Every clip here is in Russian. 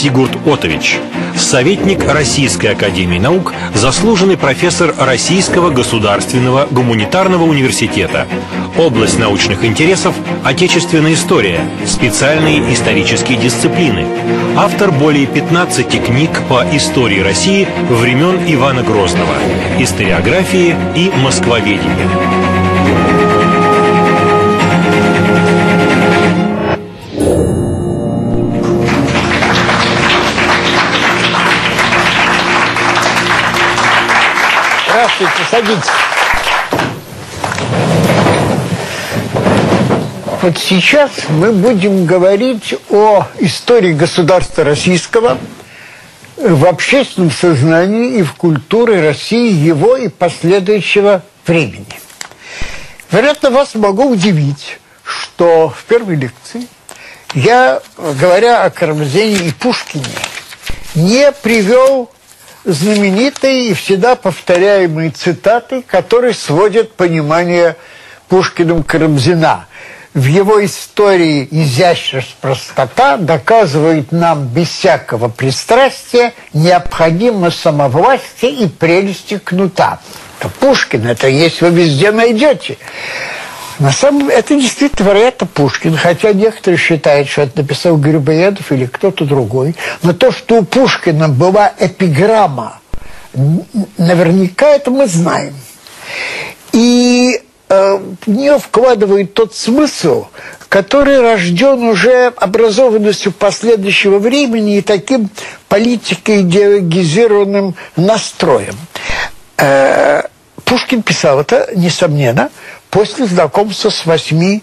Сигурд Отович, советник Российской Академии Наук, заслуженный профессор Российского государственного гуманитарного университета. Область научных интересов – отечественная история, специальные исторические дисциплины. Автор более 15 книг по истории России времен Ивана Грозного, историографии и москвоведения. Садитесь. Вот сейчас мы будем говорить о истории государства российского в общественном сознании и в культуре России его и последующего времени. Вероятно, вас могу удивить, что в первой лекции я, говоря о Карамзине и Пушкине, не привел знаменитые и всегда повторяемые цитаты, которые сводят понимание Пушкиным Карамзина. В его истории изящность простота доказывает нам без всякого пристрастия необходимо самовластие и прелести кнута. Это Пушкин, это есть вы везде найдете. На самом деле, это действительно, вероятно, Пушкин, хотя некоторые считают, что это написал Грибоедов или кто-то другой. Но то, что у Пушкина была эпиграмма, наверняка это мы знаем. И э, в нее вкладывает тот смысл, который рожден уже образованностью последующего времени и таким политико-идеологизированным настроем. Э, Пушкин писал это, несомненно, после знакомства с восьми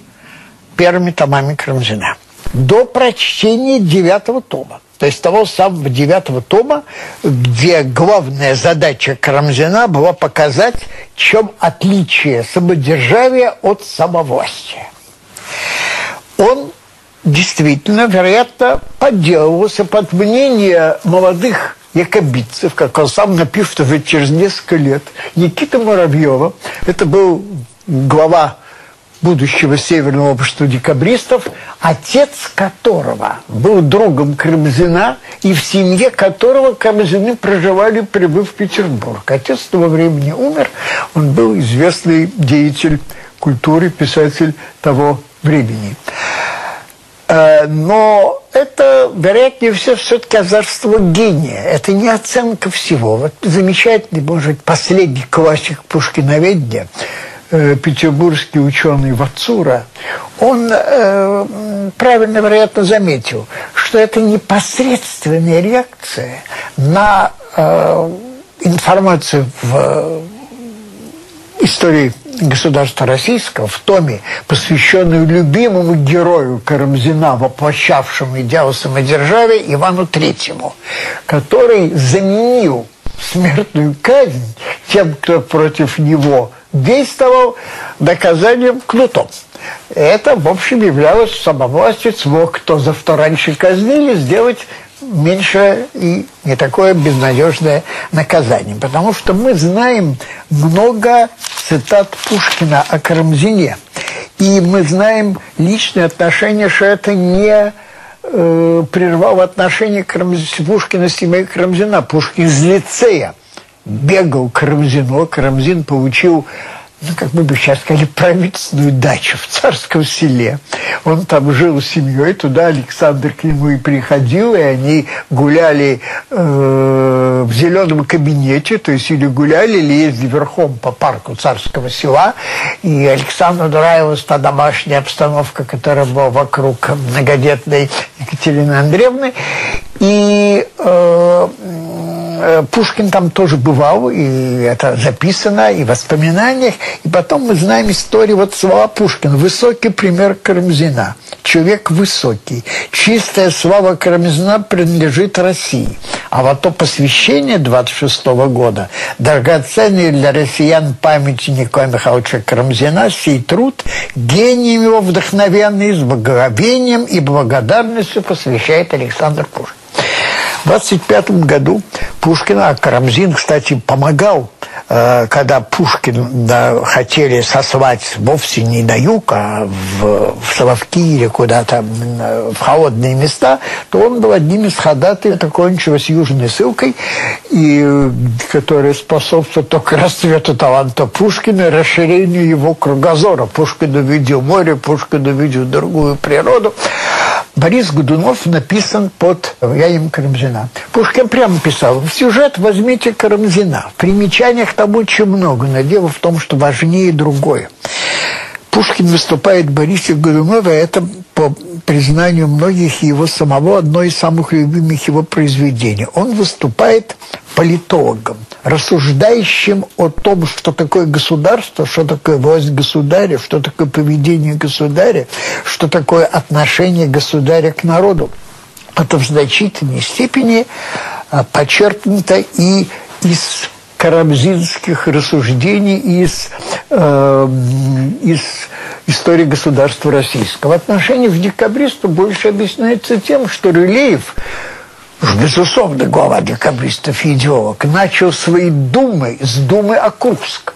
первыми томами Карамзина. До прочтения девятого тома. То есть того самого девятого тома, где главная задача Карамзина была показать, чем отличие самодержавия от самовластия. Он действительно, вероятно, подделывался под мнение молодых якобитцев, как он сам напишет уже через несколько лет. Никита Муравьева, это был глава будущего Северного общества декабристов, отец которого был другом Карамзина и в семье которого Карамзины проживали, прибыв в Петербург. Отец того времени умер, он был известный деятель культуры, писатель того времени. Э, но это, вероятнее всего, все-таки озорство гения. Это не оценка всего. Вот замечательный, может быть, последний классик пушкиноведения – петербургский ученый Вацура, он э, правильно, вероятно, заметил, что это непосредственная реакция на э, информацию в истории государства российского, в томе, посвященную любимому герою Карамзина, воплощавшему идеал самодержавия Ивану Третьему, который заменил смертную казнь тем, кто против него действовал доказанием кнутом. Это, в общем, являлось самовластью того, кто за что раньше казнили, сделать меньше и не такое безнадежное наказание. Потому что мы знаем много цитат Пушкина о Карамзине. И мы знаем личное отношение, что это не э, прервало отношение Пушкина с семьей Карамзина. Пушкин из лицея бегал к Карамзину. Карамзин получил ну, как мы бы сейчас сказали, правительственную дачу в Царском селе. Он там жил с семьей, туда Александр к нему и приходил, и они гуляли э, в зеленом кабинете, то есть или гуляли, или ездили верхом по парку Царского села, и Александру нравилась та домашняя обстановка, которая была вокруг многодетной Екатерины Андреевны, и э, Пушкин там тоже бывал, и это записано, и в воспоминаниях. И потом мы знаем историю вот слова Пушкина, высокий пример Карамзина. человек высокий. Чистая слава Карамзина принадлежит России. А вот то посвящение 26 -го года, драгоценный для россиян памяти Николая Михайловича Карамзина, сей труд, гением его вдохновенный, с благоговением и благодарностью посвящает Александр Пушкин. В 25 году Пушкин, а Карамзин, кстати, помогал, э, когда Пушкин хотели сослать вовсе не на юг, а в, в Соловки или куда-то в холодные места, то он был одним из ходатай, закончилась южной ссылкой, и, которая способствует только расцвету таланта Пушкина, расширению его кругозора. Пушкин увидел море, Пушкин увидел другую природу. Борис Годунов написан под Яем Карамзина. Пушкин прямо писал, в сюжет возьмите Карамзина. В примечаниях там очень много, но дело в том, что важнее другое. Пушкин выступает Борисе Годунове, это по признанию многих его самого одно из самых любимых его произведений. Он выступает политологом, рассуждающим о том, что такое государство, что такое власть государя, что такое поведение государя, что такое отношение государя к народу. Это в значительной степени а, подчеркнуто и из карамзинских рассуждений из, э, из истории государства российского. Отношение к декабристу больше объясняется тем, что Рылеев безусловно, глава декабристов и идеолог, начал свои думы с думы о Курск.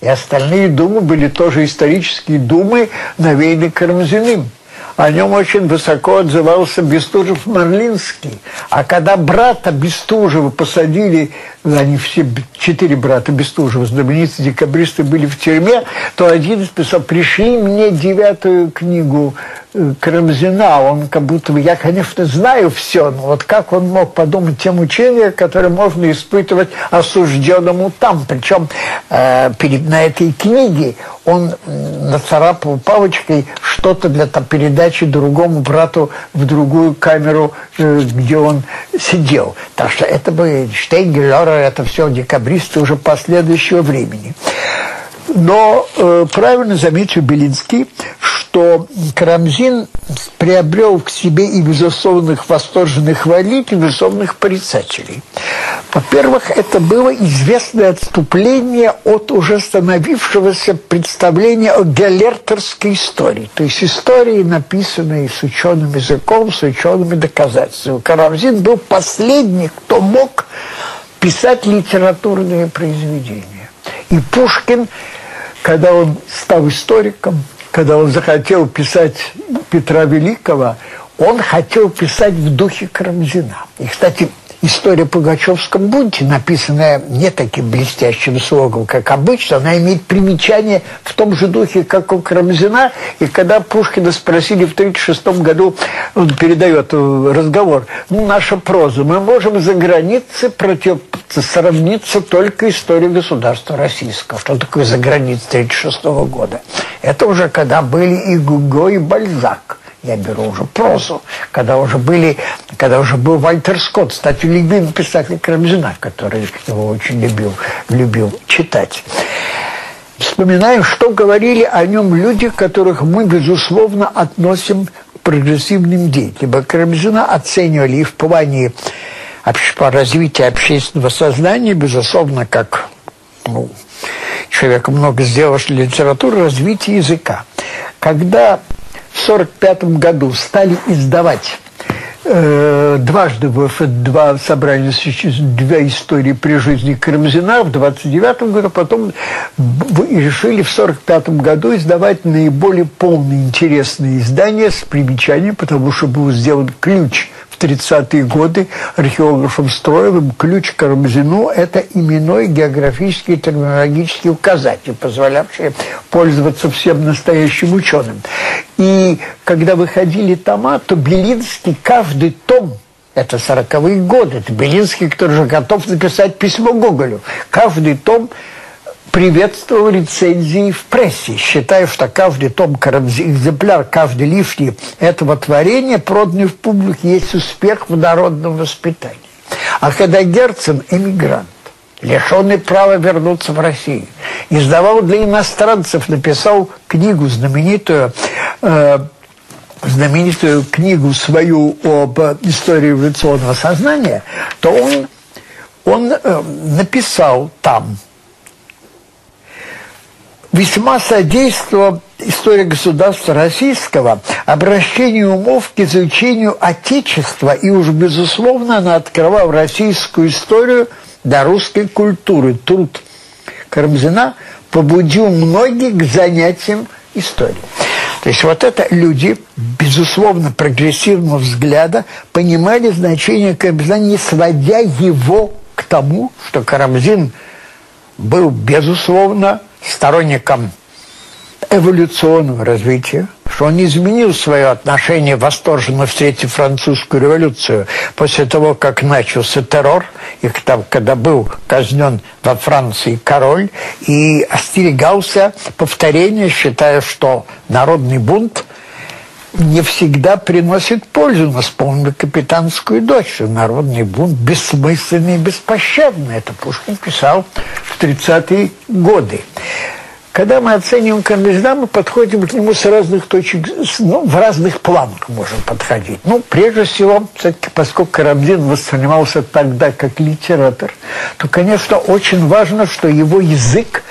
И остальные думы были тоже исторические думы, навеяны Карамзиным. О нем очень высоко отзывался Бестужев-Марлинский. А когда брата Бестужева посадили, они все, четыре брата Бестужева, знаменитые декабристы, были в тюрьме, то один писал, пришли мне девятую книгу Э, Карамзина, он как будто бы, я, конечно, знаю все, но вот как он мог подумать те мучения, которые можно испытывать осужденному там. Причем э, перед, на этой книге он нацарапал палочкой что-то для там, передачи другому брату в другую камеру, э, где он сидел. Так что это бы Штейнгелер, это все декабристы уже последующего времени. Но э, правильно заметил Белинский, что Карамзин приобрел к себе и безусловных восторженных хвалителей, и безусловных порицателей. Во-первых, это было известное отступление от уже становившегося представления о галертерской истории, то есть истории, написанной с ученым языком, с учеными доказательствами. Карамзин был последний, кто мог писать литературные произведения. И Пушкин когда он стал историком, когда он захотел писать Петра Великого, он хотел писать в духе Карамзина. И, кстати, история Пугачевском бунте, написанная не таким блестящим слогом, как обычно, она имеет примечание в том же духе, как у Карамзина. И когда Пушкина спросили в 1936 году, он передает разговор, ну, наша проза, мы можем за границей против сравниться только историю государства российского. Что такое за границей 1936 года? Это уже когда были и Гуго, и Бальзак я беру уже прозу, когда уже были, когда уже был Вальтер Скотт, кстати, любимый писатель Карамзина, который его очень любил, любил читать. Вспоминаю, что говорили о нем люди, которых мы, безусловно, относим к прогрессивным деятелям. Карамзина оценивали и в плане развития общественного сознания, безусловно, как ну, человек много сделал для литературы, развития языка. Когда в 1945 году стали издавать э, дважды в два собрания две истории при жизни Карамзина в 29 году, потом решили в 45 году издавать наиболее полные интересные издания с примечанием, потому что был сделан ключ – 30-е годы археографом Строевым ключ к Карамзину – это именной географический терминологический указатель, позволявший пользоваться всем настоящим ученым. И когда выходили тома, то Белинский каждый том это сороковые годы. Это Белинский, который уже готов написать письмо Гоголю. Каждый том приветствовал рецензии в прессе, считая, что каждый том, экземпляр, каждый лишний этого творения, проданный в публике, есть успех в народном воспитании. А когда Герцен – эмигрант, лишенный права вернуться в Россию, издавал для иностранцев, написал книгу знаменитую э, знаменитую книгу свою об истории эволюционного сознания, то он, он э, написал там, весьма содействовал история государства российского обращению умов к изучению Отечества, и уж, безусловно, она открывала российскую историю до русской культуры. Труд Карамзина побудил многих к занятиям историей. То есть вот это люди, безусловно, прогрессивного взгляда, понимали значение Карамзина, не сводя его к тому, что Карамзин был, безусловно, сторонником эволюционного развития, что он изменил свое отношение, восторженно встретив французскую революцию, после того, как начался террор, и когда был казнен во Франции король, и остерегался повторения, считая, что народный бунт не всегда приносит пользу. Мы вспомнили капитанскую дочь, народный бунт бессмысленный и беспощадный. Это Пушкин писал в 30-е годы. Когда мы оцениваем Карамзина, мы подходим к нему с разных точек, ну, в разных планах можем подходить. Ну, прежде всего, все-таки, поскольку Карамзин воспринимался тогда как литератор, то, конечно, очень важно, что его язык,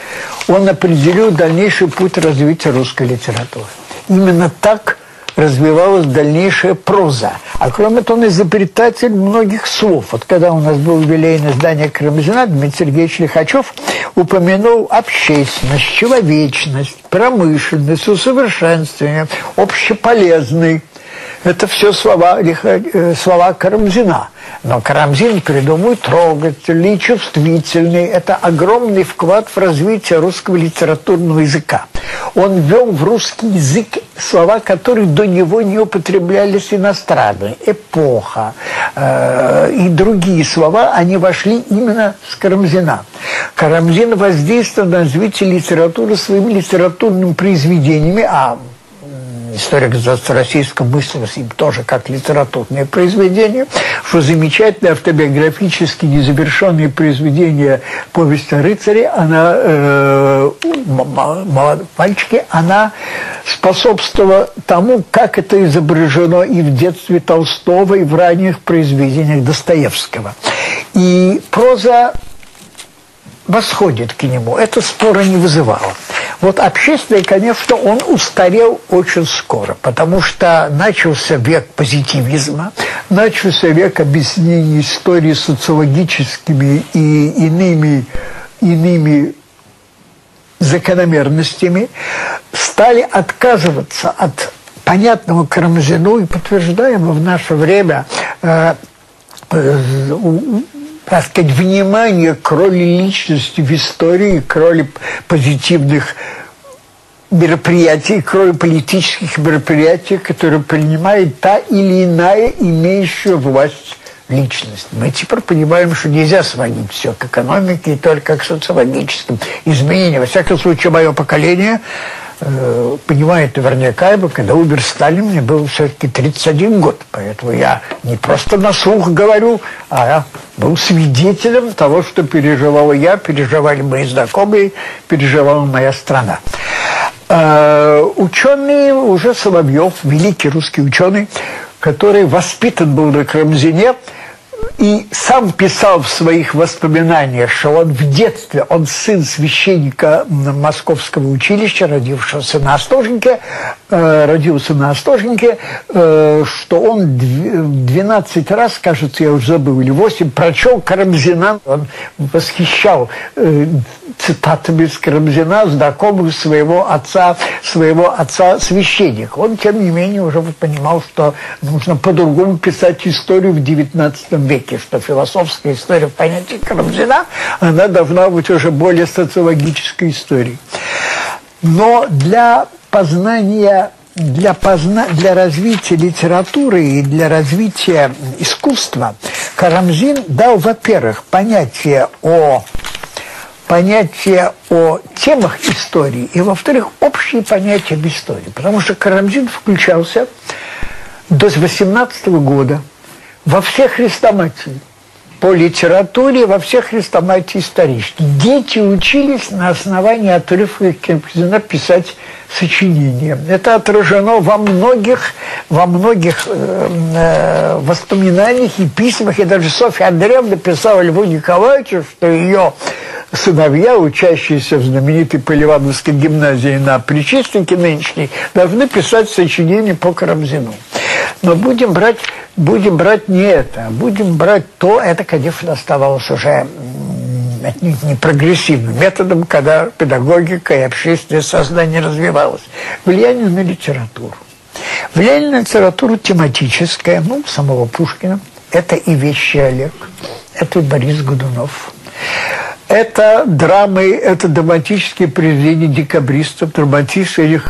он определил дальнейший путь развития русской литературы. Именно так развивалась дальнейшая проза. А кроме того, он изобретатель многих слов. Вот когда у нас был юбилейное издание Карамзина, Дмитрий Сергеевич Лихачев упомянул общественность, человечность, промышленность, усовершенствование, общеполезный – это все слова, э, слова Карамзина. Но Карамзин придумал трогательный, чувствительный. Это огромный вклад в развитие русского литературного языка. Он ввел в русский язык слова, которые до него не употреблялись иностранные. Эпоха э, и другие слова, они вошли именно с Карамзина. Карамзин воздействовал на развитие литературы своими литературными произведениями, а государства российского мыслилась им тоже как литературное произведение, что замечательное автобиографически незавершенное произведение «Повесть о рыцаре», она, э, мальчики, она способствовала тому, как это изображено и в детстве Толстого, и в ранних произведениях Достоевского. И проза восходит к нему. Это спора не вызывало. Вот общественный, конечно, он устарел очень скоро, потому что начался век позитивизма, начался век объяснений истории социологическими и иными, иными закономерностями, стали отказываться от понятного Карамзину и подтверждаемого в наше время э, э, так сказать, внимание к роли личности в истории, к роли позитивных мероприятий, к роли политических мероприятий, которые принимает та или иная имеющая власть личность. Мы теперь понимаем, что нельзя сводить все к экономике и только к социологическим изменениям. Во всяком случае, мое поколение э, понимает наверняка, когда умер Сталин, мне было все-таки 31 год. Поэтому я не просто на слух говорю, а я был свидетелем того, что переживал я, переживали мои знакомые, переживала моя страна. Э, ученый уже Соловьев, великий русский ученый, который воспитан был на Карамзине, и сам писал в своих воспоминаниях, что он в детстве, он сын священника Московского училища, родившегося на Остоженке, э, родился на Остоженке, э, что он 12 раз, кажется, я уже забыл, или 8, прочел Карамзина, он восхищал э, цитатами из Карамзина, знакомых своего отца, своего отца священника. Он, тем не менее, уже понимал, что нужно по-другому писать историю в XIX веке, что философская история в понятии Карамзина, она должна быть уже более социологической историей. Но для познания для, позна... для развития литературы и для развития искусства Карамзин дал, во-первых, понятие о понятие о темах истории и, во-вторых, общие понятия об истории. Потому что Карамзин включался до 18 года во все хрестоматии. по литературе во всех хрестоматии исторических. Дети учились на основании отрывков Карамзина писать сочинения. Это отражено во многих, во многих э, э, воспоминаниях и письмах. И даже Софья Андреевна писала Льву Николаевичу, что ее сыновья, учащиеся в знаменитой Поливановской гимназии на Причистенке нынешней, должны писать сочинения по Карамзину. Но будем брать, будем брать не это, будем брать то, это, конечно, оставалось уже не прогрессивным методом, когда педагогика и общественное сознание развивалось. Влияние на литературу. Влияние на литературу тематическое, ну, самого Пушкина. Это и вещи Олег, это и Борис Годунов. Это драмы, это драматические произведения декабристов, драматические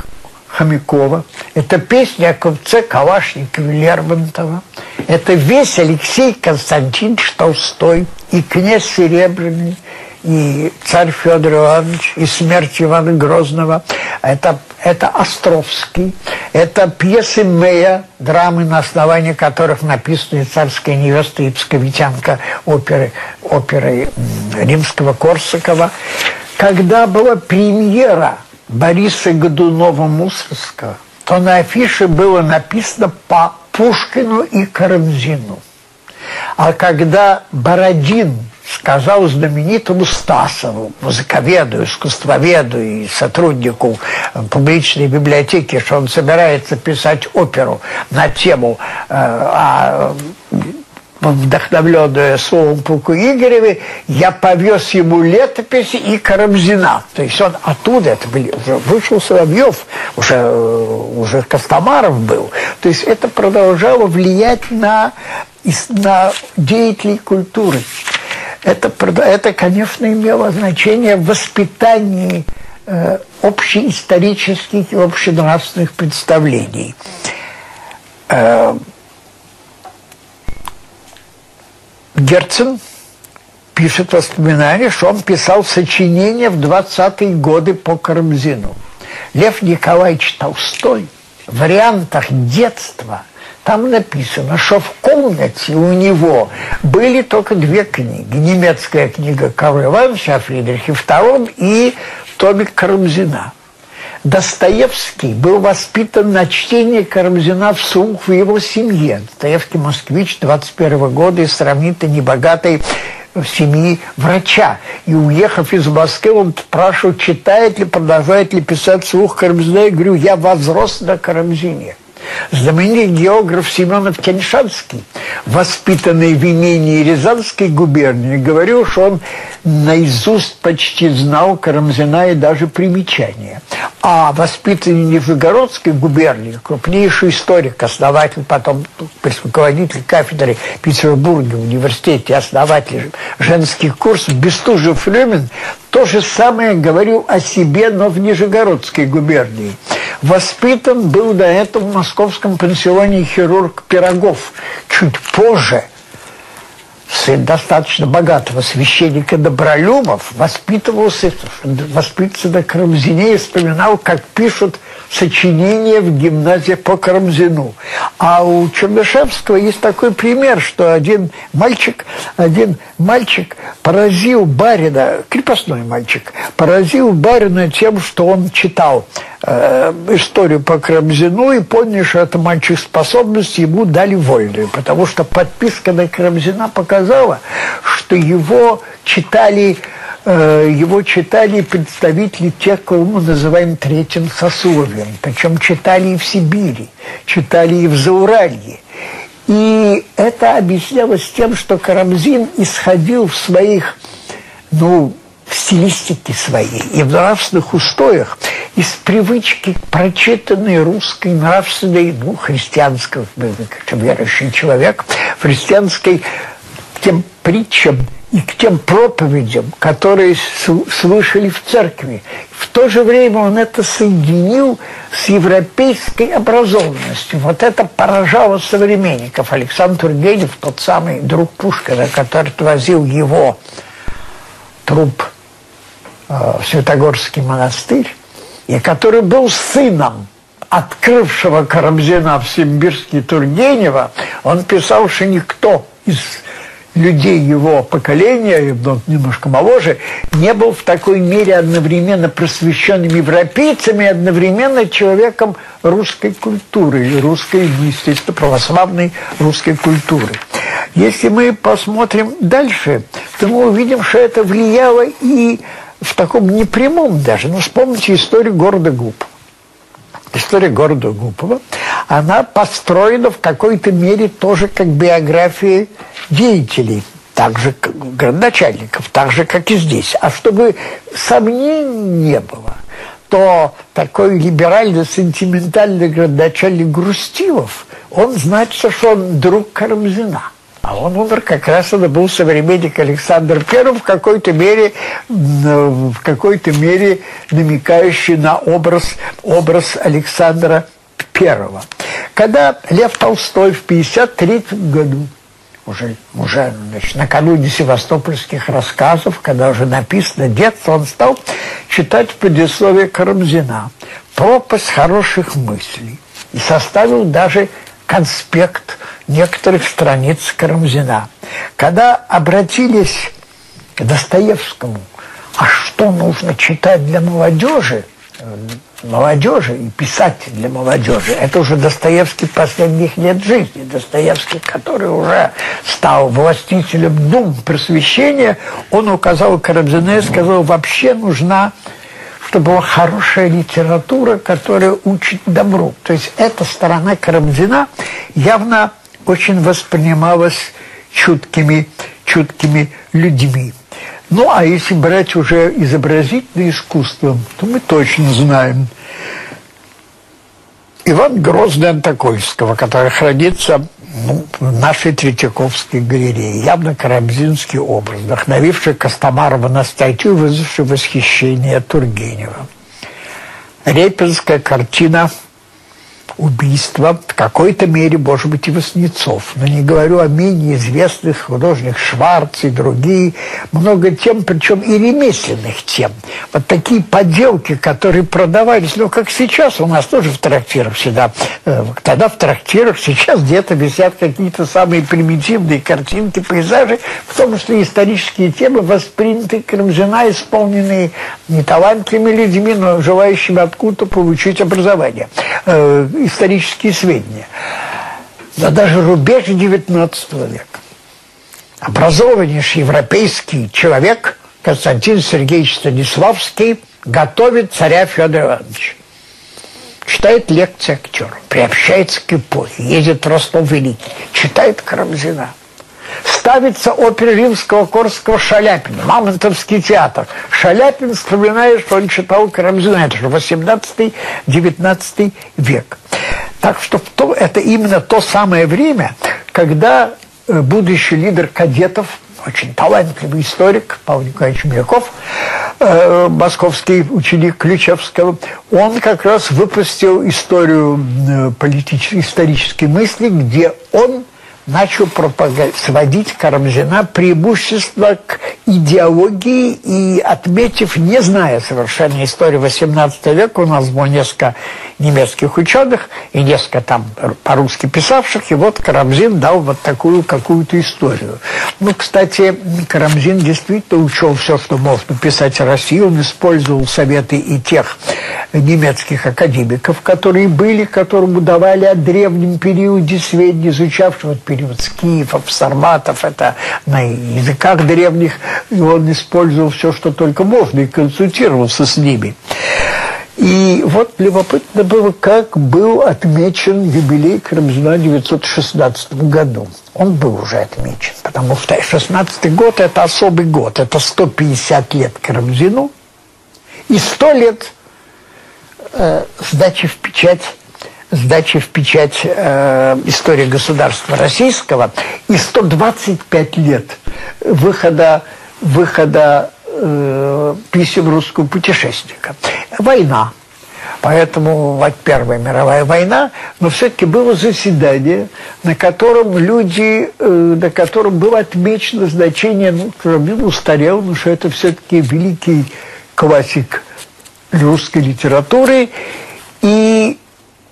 Хомякова. Это песня о купце Калашникове Лермонтова. Это весь Алексей Константинович Толстой и князь Серебряный, и царь Федор Иванович, и смерть Ивана Грозного. Это, это Островский. Это пьесы Мэя, драмы, на основании которых написаны «Царская невеста» и «Псковитянка» оперы, оперы римского Корсакова. Когда была премьера Бориса Годунова-Мусорского, то на афише было написано по Пушкину и Карамзину. А когда Бородин сказал знаменитому Стасову, музыковеду, искусствоведу и сотруднику публичной библиотеки, что он собирается писать оперу на тему э, о вдохновленная словом полку Игореве, я повез ему летописи и Карамзина. То есть он оттуда, это были, уже вышел Соловьев, уже, уже Костомаров был. То есть это продолжало влиять на, на деятелей культуры. Это, это, конечно, имело значение в воспитании э, общеисторических и общенравственных представлений. Э, Герцен пишет воспоминания, что он писал сочинения в 20-е годы по Карамзину. Лев Николаевич Толстой в вариантах детства там написано, что в комнате у него были только две книги. Немецкая книга Карла Ивановича о Фридрихе II и томик Карамзина. Достоевский был воспитан на чтении Карамзина вслух в его семье. Достоевский москвич 21 года из сравнительно небогатой семьи врача. И уехав из Москвы, он спрашивал, читает ли, продолжает ли писать вслух Карамзина. Я говорю, я возрос на Карамзине. Знаменитый географ Семенов Тяньшанский, воспитанный в имении Рязанской губернии, говорил, что он наизусть почти знал Карамзина и даже примечания. А воспитанный Нижегородской губернии, крупнейший историк, основатель, потом руководитель кафедры Петербурга в университете, основатель женских курсов, Бестужев Флюмин, то же самое говорил о себе, но в Нижегородской губернии. Воспитан был до этого в московском пансионе хирург Пирогов. Чуть позже сын достаточно богатого священника Добролюбов воспитывался, воспитывался на Карамзине и вспоминал, как пишут сочинение в гимназии по Карамзину. А у Чернышевского есть такой пример, что один мальчик, один мальчик поразил барина, крепостной мальчик, поразил барина тем, что он читал э, историю по Карамзину и понял, что это мальчик способность, ему дали вольную, потому что подписка на Карамзина показала, что его читали его читали представители тех, кого мы называем третьим сословием. Причем читали и в Сибири, читали и в Зауралье. И это объяснялось тем, что Карамзин исходил в своих, ну, в стилистике своей и в нравственных устоях из привычки прочитанной русской нравственной, ну, христианской, как верующий человек, христианской тем притчам, и к тем проповедям, которые слышали в церкви. В то же время он это соединил с европейской образованностью. Вот это поражало современников. Александр Тургенев, тот самый друг Пушкина, который возил его труп э, в Святогорский монастырь, и который был сыном открывшего Карамзина в Симбирске Тургенева, он писал, что никто из людей его поколения, немножко моложе, не был в такой мере одновременно просвещенным европейцами, одновременно человеком русской культуры, русской, ну, естественно, православной русской культуры. Если мы посмотрим дальше, то мы увидим, что это влияло и в таком непрямом даже. Ну, вспомните историю города Губ. История города Гупова, она построена в какой-то мере тоже как биография деятелей, так же, как городначальников, так же, как и здесь. А чтобы сомнений не было, то такой либерально-сентиментальный городначальник Грустилов, он значит, что он друг Карамзина – а он умер как раз, это был современник Александр I, в какой-то мере, в какой-то мере намекающий на образ, образ Александра I. Когда Лев Толстой в 1953 году, уже, уже значит, накануне севастопольских рассказов, когда уже написано детство, он стал читать предисловие Карамзина «Пропасть хороших мыслей» и составил даже конспект некоторых страниц Карамзина. Когда обратились к Достоевскому, а что нужно читать для молодежи, молодежи и писать для молодежи. Это уже Достоевский последних лет жизни. Достоевский, который уже стал властителем дум просвещения, он указал Карамзина и сказал, вообще нужна чтобы была хорошая литература, которая учит добру. То есть эта сторона Карамзина явно очень воспринималась чуткими, чуткими людьми. Ну, а если брать уже изобразительное искусство, то мы точно знаем Иван Грозный Антокольского, который хранится ну, нашей Третьяковской галерее. Явно карамзинский образ, вдохновивший Костомарова на статью, вызвавший восхищение Тургенева. Репинская картина убийства, в какой-то мере, может быть, и Васнецов. Но не говорю о менее известных художниках Шварц и другие. Много тем, причем и ремесленных тем. Вот такие поделки, которые продавались, ну, как сейчас у нас тоже в трактирах всегда. Э, тогда в трактирах сейчас где-то висят какие-то самые примитивные картинки, пейзажи, в том числе исторические темы, восприняты Крымжина, исполненные не талантливыми людьми, но желающими откуда-то получить образование э, исторические сведения. Да даже рубеж XIX века. Образованнейший европейский человек Константин Сергеевич Станиславский готовит царя Федора Ивановича. Читает лекции актеру, приобщается к эпохе, едет в Ростов Великий, читает Карамзина – ставится опера римского Корского Шаляпина, Мамонтовский театр. Шаляпин вспоминает, что он читал Карамзина, это же 18-19 век. Так что это именно то самое время, когда э, будущий лидер кадетов, очень талантливый историк Павел Николаевич Миляков, э, московский ученик Ключевского, он как раз выпустил историю э, политической, исторической мысли, где он начал сводить Карамзина преимущество к идеологии и отметив, не зная совершенно истории XVIII века, у нас было несколько немецких ученых и несколько там по-русски писавших, и вот Карамзин дал вот такую какую-то историю. Ну, кстати, Карамзин действительно учел все, что мог написать о России, он использовал советы и тех немецких академиков, которые были, которым давали о древнем периоде сведения, изучавшего период скифов, сарматов, это на языках древних, и он использовал все, что только можно, и консультировался с ними. И вот любопытно было, как был отмечен юбилей Карамзина в 1916 году. Он был уже отмечен, потому что 16 год – это особый год. Это 150 лет Карамзину и 100 лет э, сдачи в печать сдачи в печать э, истории государства российского и 125 лет выхода, выхода э, писем русского путешественника. Война. Поэтому вот Первая мировая война, но все-таки было заседание, на котором люди, э, на котором было отмечено значение, ну, Рамин устарел, но что это все-таки великий классик русской литературы. И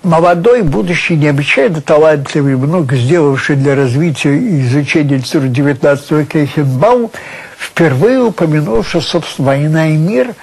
молодой, будущий, необычайно талантливый, много сделавший для развития и изучения литературы XIX века Кейхенбаум, впервые упомянул, что, собственно, «Война и мир»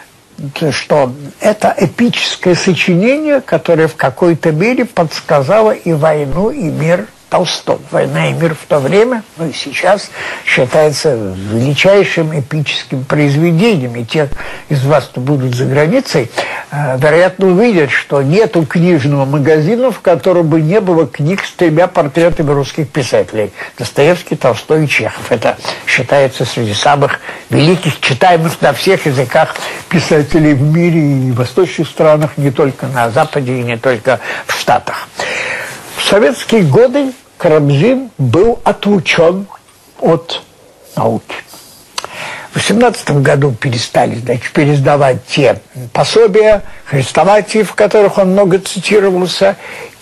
что это эпическое сочинение, которое в какой-то мере подсказало и войну, и мир Толстом. «Война и мир» в то время, ну и сейчас, считается величайшим эпическим произведением. И те из вас, кто будут за границей, э, вероятно, увидят, что нету книжного магазина, в котором бы не было книг с тремя портретами русских писателей. Достоевский, Толстой и Чехов. Это считается среди самых великих, читаемых на всех языках писателей в мире и в восточных странах, не только на Западе и не только в Штатах. В советские годы Карамзин был отлучен от науки. В 18 году перестали значит, пересдавать те пособия, хрестоматии, в которых он много цитировался,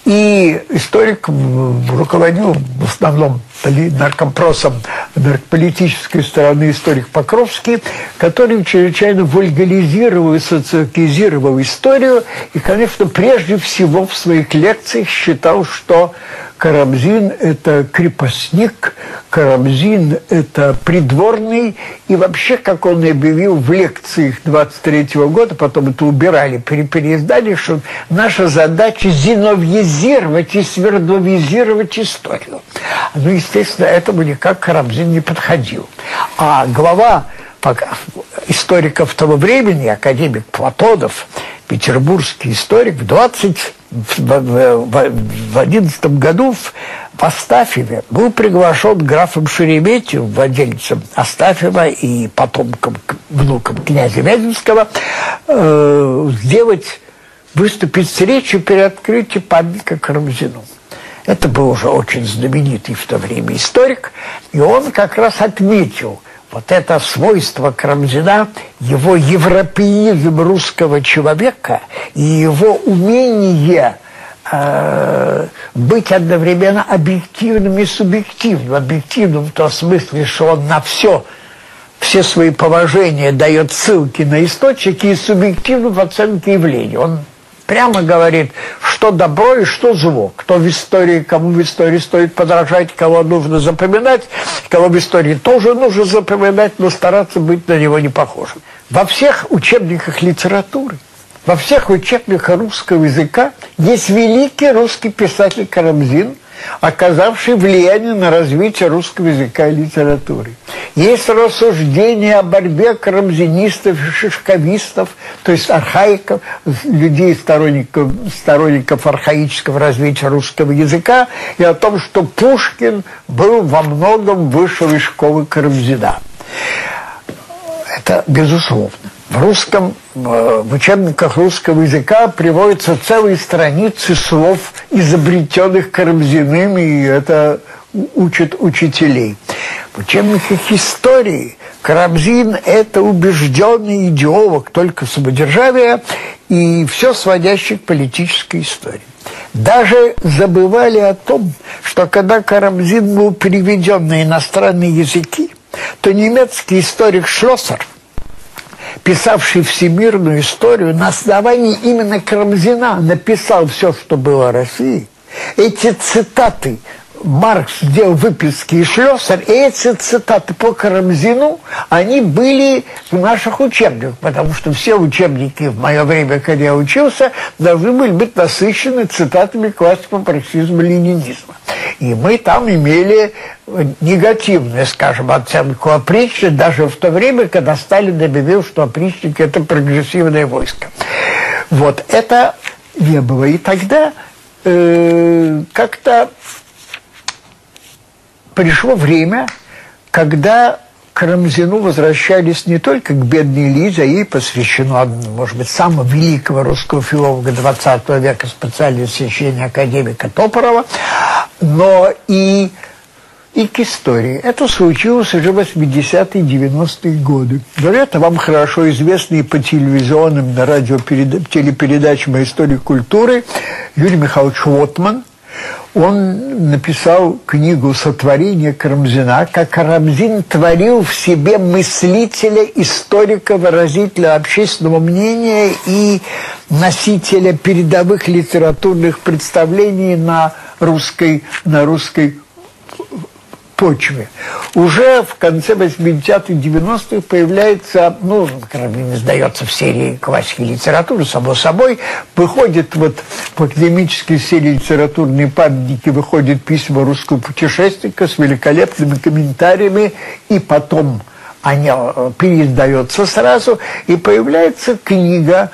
и историк руководил в основном наркомпросом наркополитической стороны историк Покровский, который чрезвычайно вульгаризировал и социализировал историю, и, конечно, прежде всего в своих лекциях считал, что Карамзин – это крепостник, Карамзин – это придворный, и вообще, как он объявил в лекциях 23 -го года, потом это убирали при переиздании, что наша задача зиновьезировать и свердловизировать историю. Ну, естественно, этому никак Карамзин не подходил. А глава историков того времени, академик Платонов, петербургский историк, в 20 в одиннадцатом году в, Астафьеве был приглашен графом Шереметьевым, владельцем Астафьева и потомком, внуком князя Вяземского, э, сделать, выступить с речью перед открытием памятника Карамзину. Это был уже очень знаменитый в то время историк, и он как раз отметил – вот это свойство Карамзина, его европеизм русского человека и его умение э, быть одновременно объективным и субъективным. Объективным в том смысле, что он на все, все свои положения дает ссылки на источники и субъективным в оценке явлений. Он прямо говорит, что добро и что зло. Кто в истории, кому в истории стоит подражать, кого нужно запоминать, кого в истории тоже нужно запоминать, но стараться быть на него не похожим. Во всех учебниках литературы, во всех учебниках русского языка есть великий русский писатель Карамзин, оказавший влияние на развитие русского языка и литературы. Есть рассуждения о борьбе карамзинистов и шишковистов, то есть архаиков, людей, сторонников, сторонников архаического развития русского языка, и о том, что Пушкин был во многом высшей школы Карамзина. Это безусловно. В русском, в учебниках русского языка приводятся целые страницы слов, изобретенных Карамзиным, и это учат учителей. В учебниках истории Карамзин – это убежденный идеолог только самодержавия и все сводящий к политической истории. Даже забывали о том, что когда Карамзин был переведен на иностранные языки, то немецкий историк Шлоссер – писавший всемирную историю, на основании именно Карамзина написал все, что было России. Эти цитаты Маркс сделал выписки из Шлёсер, и эти цитаты по Карамзину, они были в наших учебниках, потому что все учебники в мое время, когда я учился, должны были быть насыщены цитатами классиков марксизма-ленинизма. И мы там имели негативную, скажем, оценку опричника, даже в то время, когда Сталин объявил, что опричники – это прогрессивное войско. Вот это не было. И тогда э, как-то пришло время, когда к Рамзину возвращались не только к бедной Лизе, а ей посвящено, может быть, самого великого русского филолога XX века, специальное священия академика Топорова, но и, и к истории. Это случилось уже в 80-е, 90-е годы. Говорят, вам хорошо известный по телевизионным, на радио телепередачам о истории культуры Юрий Михайлович Вотман – он написал книгу «Сотворение Карамзина», как Карамзин творил в себе мыслителя, историка, выразителя общественного мнения и носителя передовых литературных представлений на русской, на русской почве. Уже в конце 80-х, 90-х появляется, ну, Карамзин издается в серии классики литературы, само собой, выходит вот в академической серии литературные памятники, выходит письма русского путешественника с великолепными комментариями, и потом они э, переиздается сразу, и появляется книга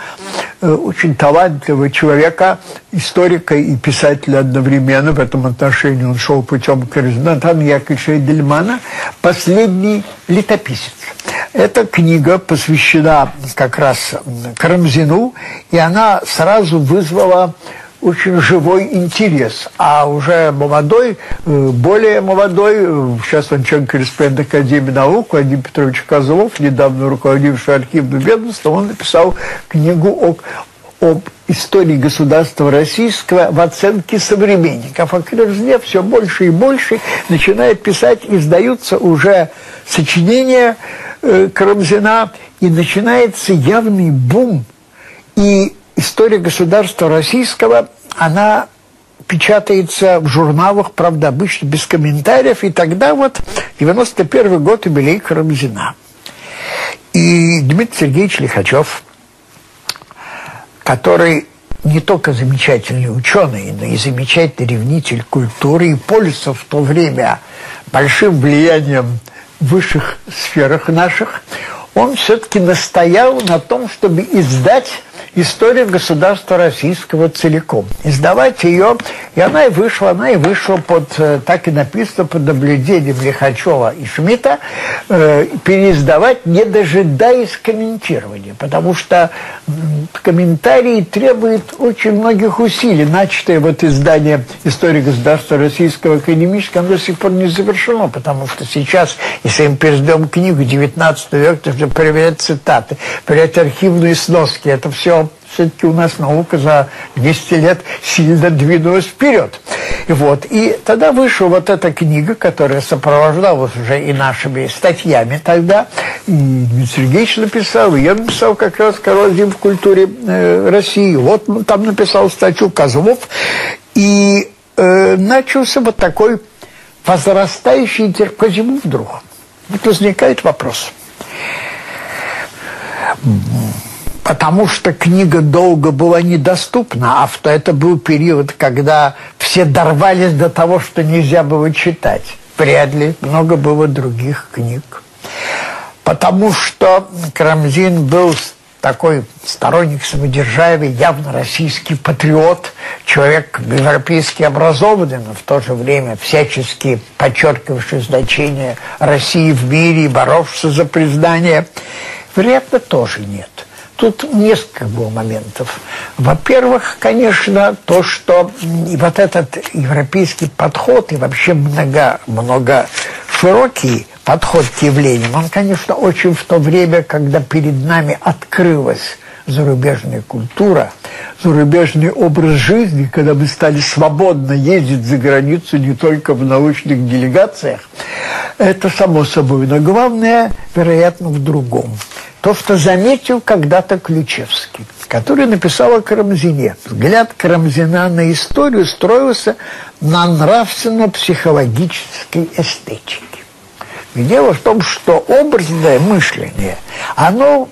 э, очень талантливого человека, историка и писателя одновременно, в этом отношении он шел путем Натана Яковлевича Эдельмана «Последний летописец». Эта книга посвящена как раз Карамзину, и она сразу вызвала очень живой интерес. А уже молодой, э, более молодой, э, сейчас он член-корреспондент Академии наук, Владимир Петрович Козлов, недавно руководивший архивным ведомством, он написал книгу о, об истории государства российского в оценке современников. А Крыжне все больше и больше начинает писать, издаются уже сочинения э, Карамзина, и начинается явный бум. И история государства российского, она печатается в журналах, правда, обычно без комментариев, и тогда вот 91 год юбилей Карамзина. И Дмитрий Сергеевич Лихачев, который не только замечательный ученый, но и замечательный ревнитель культуры и пользовался в то время большим влиянием в высших сферах наших, он все-таки настоял на том, чтобы издать история государства российского целиком. Издавать ее, и она и вышла, она и вышла под, э, так и написано, под наблюдением Лихачева и Шмидта, э, переиздавать, не дожидаясь комментирования, потому что комментарии требуют очень многих усилий. Начатое вот издание истории государства российского академического, до сих пор не завершено, потому что сейчас, если мы переиздаем книгу 19 века, то проверять цитаты, проверять архивные сноски, это все все-таки у нас наука за 200 лет сильно двинулась вперед. Вот, и тогда вышла вот эта книга, которая сопровождалась уже и нашими статьями тогда, и Дмитрий Сергеевич написал, я написал как раз «Коррозия в культуре э, России». Вот там написал статью Козлов, и э, начался вот такой возрастающий интерес. Вдруг? Вот возникает вопрос – потому что книга долго была недоступна, а это был период, когда все дорвались до того, что нельзя было читать. Вряд много было других книг. Потому что Крамзин был такой сторонник самодержавия, явно российский патриот, человек европейски образованный, но в то же время всячески подчеркивавший значение России в мире и боровшийся за признание, вероятно, тоже нет. Тут несколько было моментов. Во-первых, конечно, то, что и вот этот европейский подход и вообще много, много широкий подход к явлениям, он, конечно, очень в то время, когда перед нами открылась зарубежная культура, зарубежный образ жизни, когда мы стали свободно ездить за границу не только в научных делегациях, это само собой. Но главное, вероятно, в другом – то, что заметил когда-то Ключевский, который написал о Карамзине. Взгляд Карамзина на историю строился на нравственно-психологической эстетике. И дело в том, что образное мышление, оно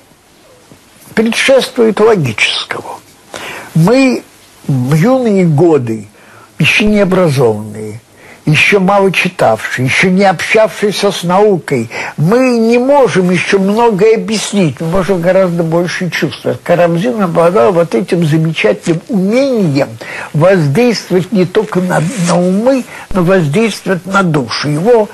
предшествует логическому. Мы в юные годы, еще не образованные, еще мало читавший, еще не общавшийся с наукой, мы не можем еще многое объяснить, мы можем гораздо больше чувствовать. Карамзин обладал вот этим замечательным умением воздействовать не только на, на умы, но воздействовать на душу. Его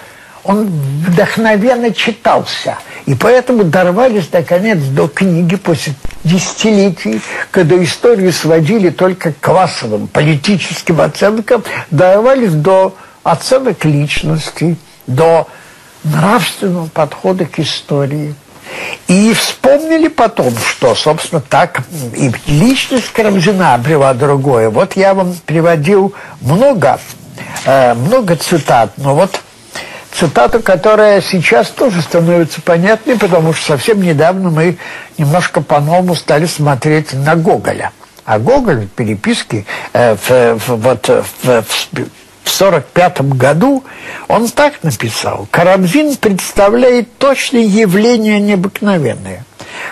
он вдохновенно читался. И поэтому дорвались, наконец, до книги после десятилетий, когда историю сводили только к классовым политическим оценкам, дорвались до оценок личности, до нравственного подхода к истории. И вспомнили потом, что, собственно, так и личность Карамзина обрела другое. Вот я вам приводил много э, много цитат, но вот цитата, которая сейчас тоже становится понятной, потому что совсем недавно мы немножко по-новому стали смотреть на Гоголя. А Гоголь в переписке э, в, в, вот, в, в, в 1945 году он так написал. Карамзин представляет точное явление необыкновенное.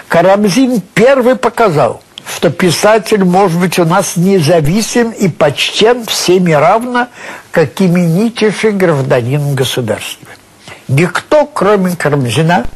Карамзин первый показал, что писатель может быть у нас независим и почтен всеми равно, как именитейший гражданин государства. Никто, кроме Карамзина,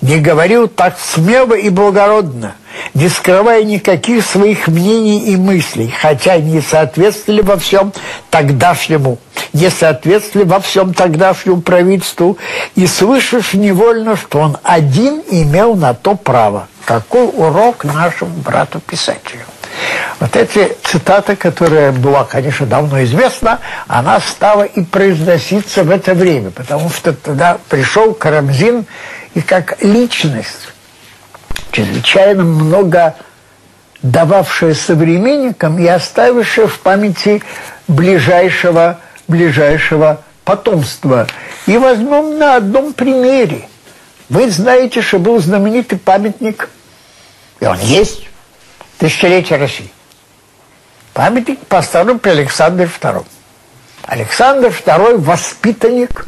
не говорил так смело и благородно, не скрывая никаких своих мнений и мыслей, хотя не соответствовали во всем тогдашнему, не соответствовали во всем тогдашнему правительству, и слышишь невольно, что он один имел на то право. Какой урок нашему брату-писателю? Вот эти цитаты, которая была, конечно, давно известна, она стала и произноситься в это время, потому что тогда пришел Карамзин и как личность, чрезвычайно много дававшая современникам и оставившая в памяти ближайшего, ближайшего потомства. И возьмем на одном примере. Вы знаете, что был знаменитый памятник, и он есть, тысячелетия России. Памятник поставлен при Александре II. Александр II – воспитанник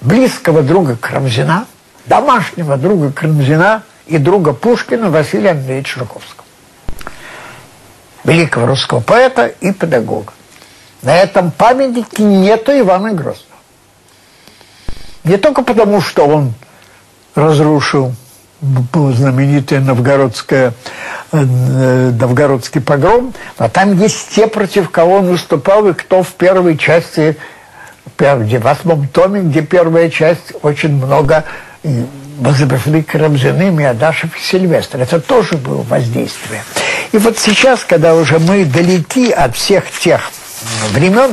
близкого друга Карамзина, домашнего друга Карамзина и друга Пушкина Василия Андреевича Жуковского. Великого русского поэта и педагога. На этом памятнике нету Ивана Грозного. Не только потому, что он разрушил знаменитая новгородская, э, новгородский погром, а там есть те, против кого он выступал, и кто в первой части, в восьмом томе, где первая часть, очень много возобновили Карамзины, Миадашев и Сильвестр. Это тоже было воздействие. И вот сейчас, когда уже мы далеки от всех тех времен,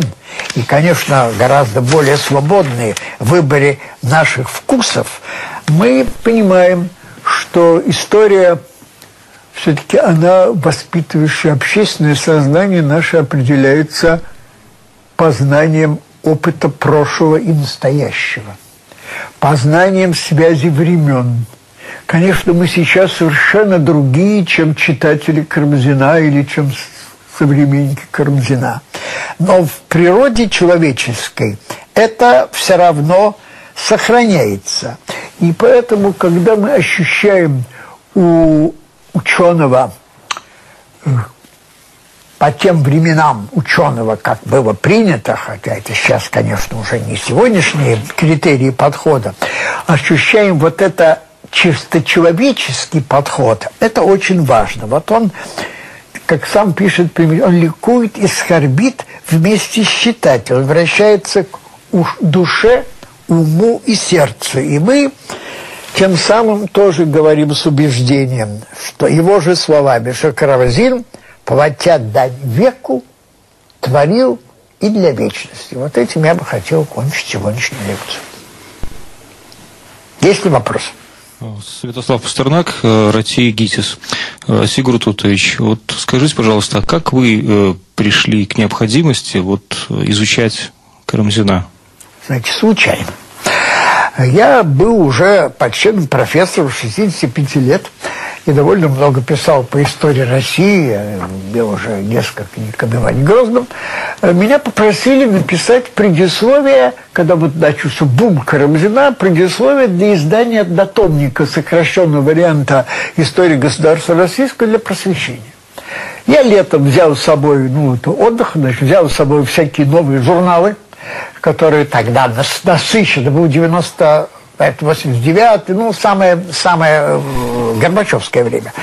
и, конечно, гораздо более свободные в выборе наших вкусов, мы понимаем, что история все-таки она, воспитывающая общественное сознание наше, определяется познанием опыта прошлого и настоящего, познанием связи времен. Конечно, мы сейчас совершенно другие, чем читатели Карамзина или чем современники Карамзина. Но в природе человеческой это все равно сохраняется. И поэтому, когда мы ощущаем у ученого э, по тем временам ученого, как было принято, хотя это сейчас, конечно, уже не сегодняшние критерии подхода, ощущаем вот это чисто человеческий подход, это очень важно. Вот он, как сам пишет, он ликует и скорбит вместе с читателем, вращается к душе уму и сердцу. И мы тем самым тоже говорим с убеждением, что его же словами, что Карамзин, платя дань веку, творил и для вечности. Вот этим я бы хотел кончить сегодняшнюю лекцию. Есть ли вопросы? Святослав Пастернак, э, Ратей ГИТИС. Э, Сигур Тутович, вот скажите, пожалуйста, а как вы э, пришли к необходимости вот изучать Карамзина? Значит, случайно. Я был уже почетным профессором 65 лет и довольно много писал по истории России, я уже несколько книг об Иване Грозном. Меня попросили написать предисловие, когда вот начался бум Карамзина, предисловие для издания датомника сокращенного варианта истории государства российского для просвещения. Я летом взял с собой, ну, отдых, значит, взял с собой всякие новые журналы, которые тогда насыщены, был 90 89 ну, самое, самое э, Горбачевское время.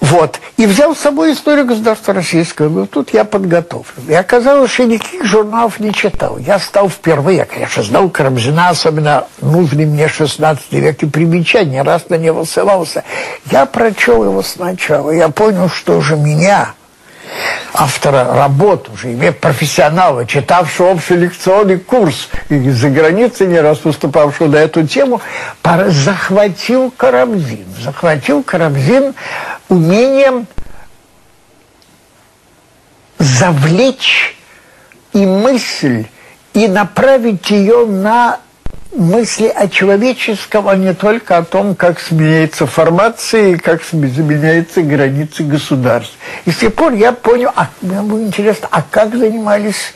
Вот. И взял с собой историю государства российского. Ну, тут я подготовлен. И оказалось, что никаких журналов не читал. Я стал впервые, конечно, знал Карамзина, особенно нужный мне 16 век и примечания, раз на него ссылался. Я прочел его сначала. Я понял, что уже меня автора работ, уже имея профессионала, читавшего общий лекционный курс и из-за границы не раз выступавшего на эту тему, захватил Карамзин. Захватил Карамзин умением завлечь и мысль, и направить ее на мысли о человеческом, а не только о том, как сменяется формация и как заменяются границы государств. И с тех пор я понял, а мне было интересно, а как занимались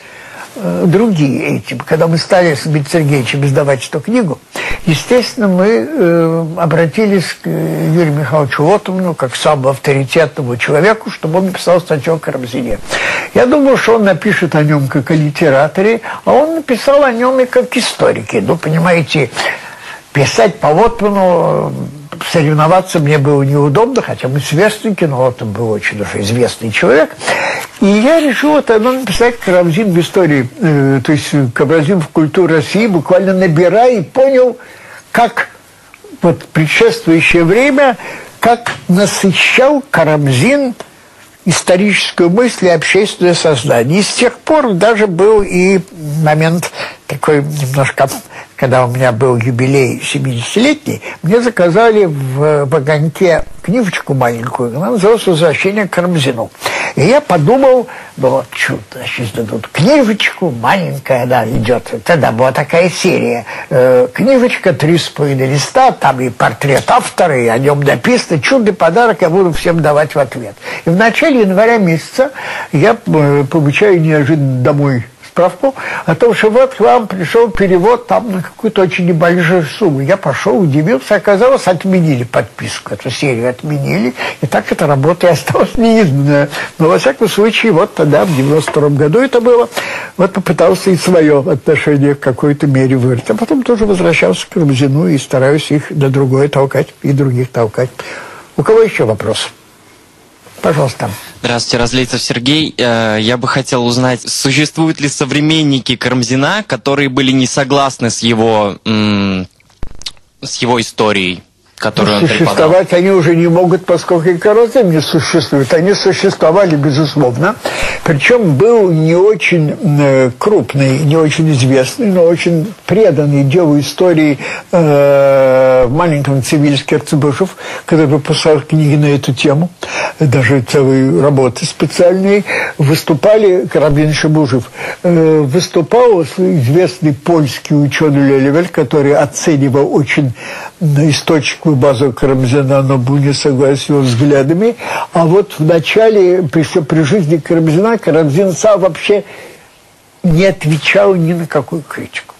другие этим. Когда мы стали с Дмитрием Сергеевичем издавать эту книгу, естественно, мы э, обратились к э, Юрию Михайловичу Лотовну как самому авторитетному человеку, чтобы он написал статью о Карамзине. Я думал, что он напишет о нем как о литераторе, а он написал о нем и как историке. Ну, понимаете, писать по Лотману соревноваться мне было неудобно, хотя мы сверстники, но вот он был очень уже известный человек. И я решил это ну, написать Карамзин в истории, э, то есть Карамзин в культуре России, буквально набирая и понял, как вот предшествующее время, как насыщал Карамзин историческую мысль и общественное сознание. И с тех пор даже был и момент такой немножко когда у меня был юбилей 70-летний, мне заказали в Ваганьке книжечку маленькую, она называлась «Возвращение к Карамзину». И я подумал, ну вот чудо, сейчас дадут книжечку, маленькая, да, идет. Тогда была такая серия. Э, книжечка, три с половиной листа, там и портрет автора, и о нем написано. Чудный подарок я буду всем давать в ответ. И в начале января месяца я э, получаю неожиданно домой справку о том, что вот к вам пришел перевод там на какую-то очень небольшую сумму. Я пошел, удивился, оказалось, отменили подписку, эту серию отменили, и так эта работа и осталась неизданная. Но, во всяком случае, вот тогда, в 92 году это было, вот попытался и свое отношение в какой-то мере выразить. А потом тоже возвращался к Рубзину и стараюсь их на другое толкать и других толкать. У кого еще вопросы? Пожалуйста. Здравствуйте, Разлейцев Сергей. Э, я бы хотел узнать, существуют ли современники Карамзина, которые были не согласны с его, с его историей? Которую Существовать преподал. они уже не могут, поскольку и Каразин не существует. Они существовали, безусловно. Причем был не очень э, крупный, не очень известный, но очень преданный делу истории э, в маленьком Цивильске Арцебышев, который выпускал книги на эту тему, даже целые работы специальные. Выступали, Карабин Шабужев, э, выступал известный польский ученый Лелевель, который оценивал очень источнику базу Карамзина, был не согласен с его взглядами. А вот в начале, при, при жизни Карамзина, Карамзин сам вообще не отвечал ни на какую критику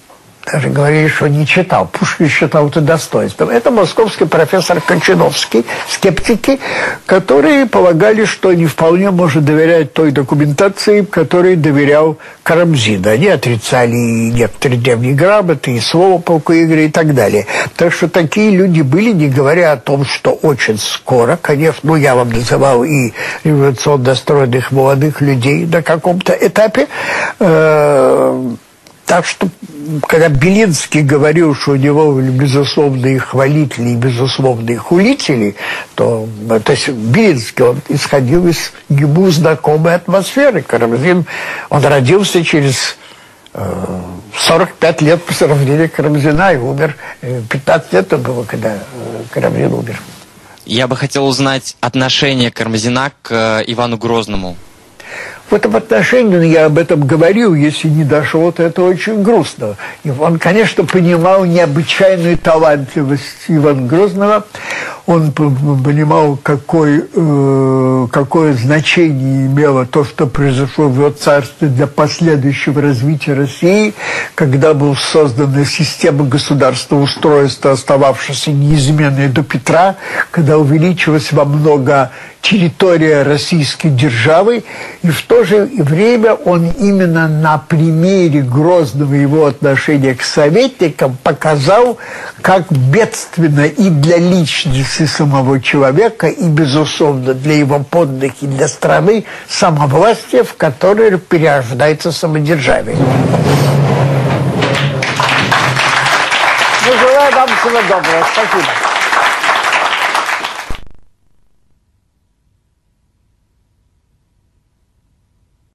даже говорили, что не читал. Пушкин считал это достоинством. Это московский профессор Кончиновский, скептики, которые полагали, что не вполне может доверять той документации, которой доверял Карамзин. Они отрицали и некоторые древние грамоты, и слово полку Игоря и так далее. Так что такие люди были, не говоря о том, что очень скоро, конечно, ну, я вам называл и революционно настроенных молодых людей на каком-то этапе, э так что, когда Белинский говорил, что у него безусловные хвалители и безусловные хулители, то, то есть Белинский, он исходил из ему знакомой атмосферы. Карамзин, он родился через 45 э, лет по сравнению Карамзина и умер. 15 э, лет было, когда э, Карамзин умер. Я бы хотел узнать отношение Карамзина к Ивану Грозному. В этом отношении, я об этом говорил, если не дошло, то это очень грустно. И он, конечно, понимал необычайную талантливость Ивана Грозного. Он понимал, какой, э, какое значение имело то, что произошло в его царстве для последующего развития России, когда была создана система государственного устройства, остававшаяся неизменной до Петра, когда увеличилась во много территория российской державы, и в то же время он именно на примере Грозного его отношения к советникам показал, как бедственно и для личности самого человека, и, безусловно, для его подданных и для страны самовластие, в которой перерождается самодержавие. Ну, желаю вам всего доброго. Спасибо.